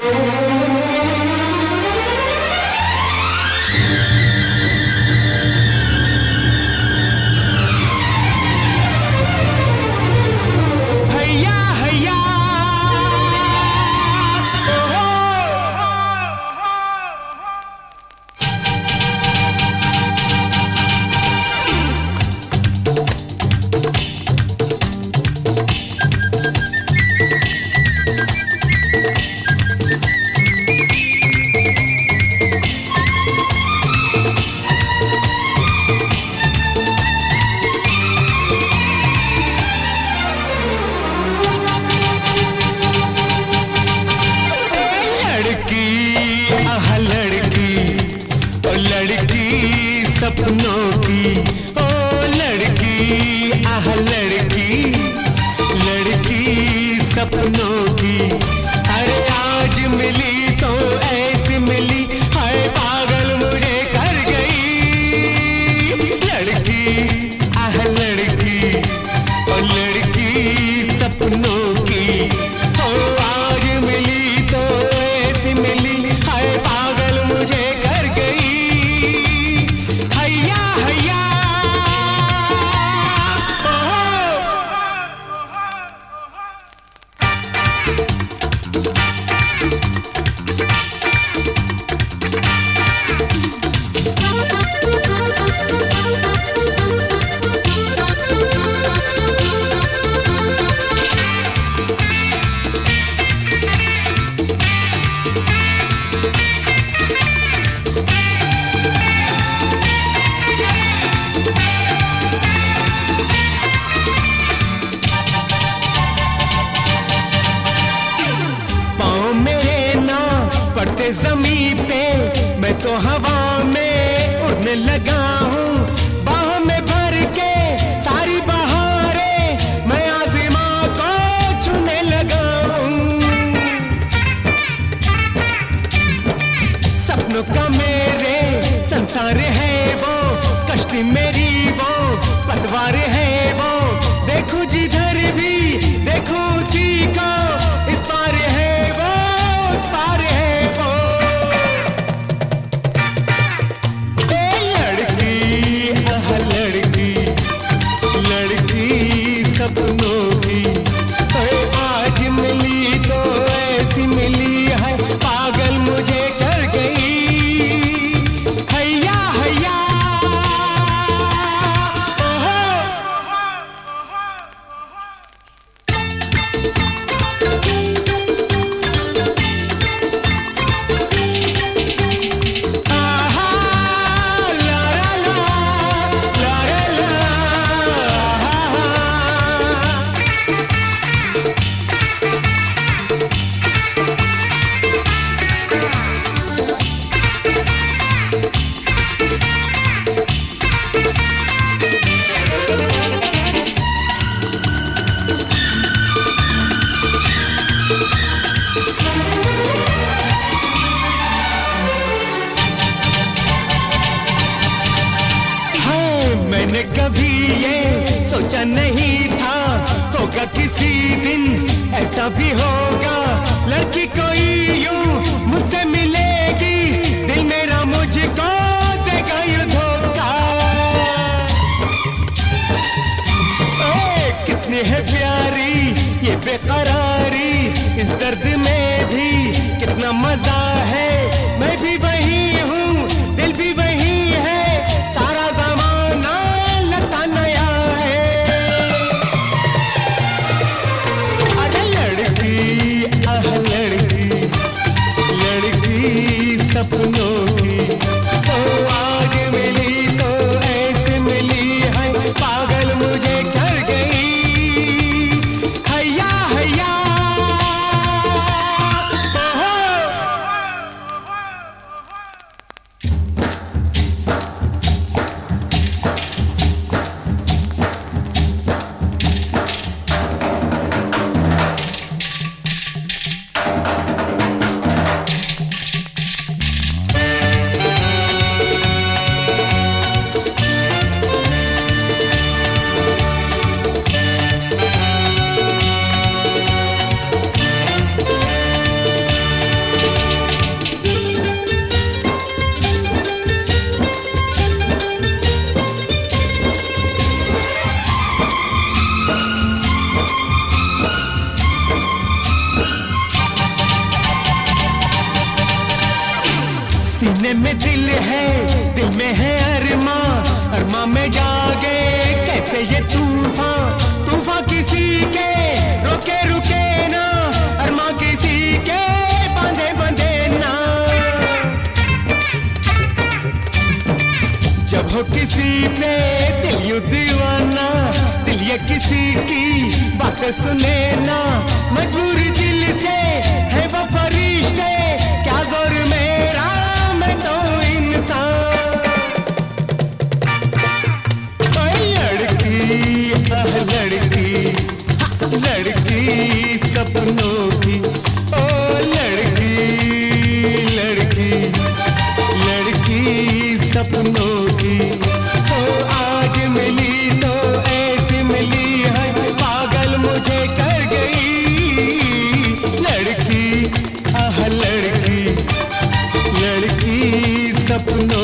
Mm-hmm. നോക്കി कहने लगा हूँ। बाहों में भर के सारी बहारे मैं आजिमा को छूने लगा हूँ। सपनों का मेरे संसार है वो कश्ती मेरी वो, पतवार है मैंने कभी ये सोचा नहीं था। होगा किसी दिन ऐसा भी होगा। लड़की कोई यू मुझसे मिलेगी, दिल मेरा मुझको देगा यू धोखा। कितनी है प्यारी, ये बेकरारी, इस दर्द में भी कितना मज़ा सीने में दिल है, दिल में है अरमा। अरमा में जागे, कैसे ये तूफ़ान? तूफ़ान किसी के, रोके, रुके ना। अरमा किसी के, बांधे, बंधे ना। जब हो किसी पे दिल यू दीवाना, दिल ये किसी की बात सुने ना। मजबूरी दिल से अनोखी ओ लड़की लड़की लड़की सपनों की, ओ आज मिली तो ऐसी मिली है, पागल मुझे कर गई। लड़की, आह लड़की लड़की सपनों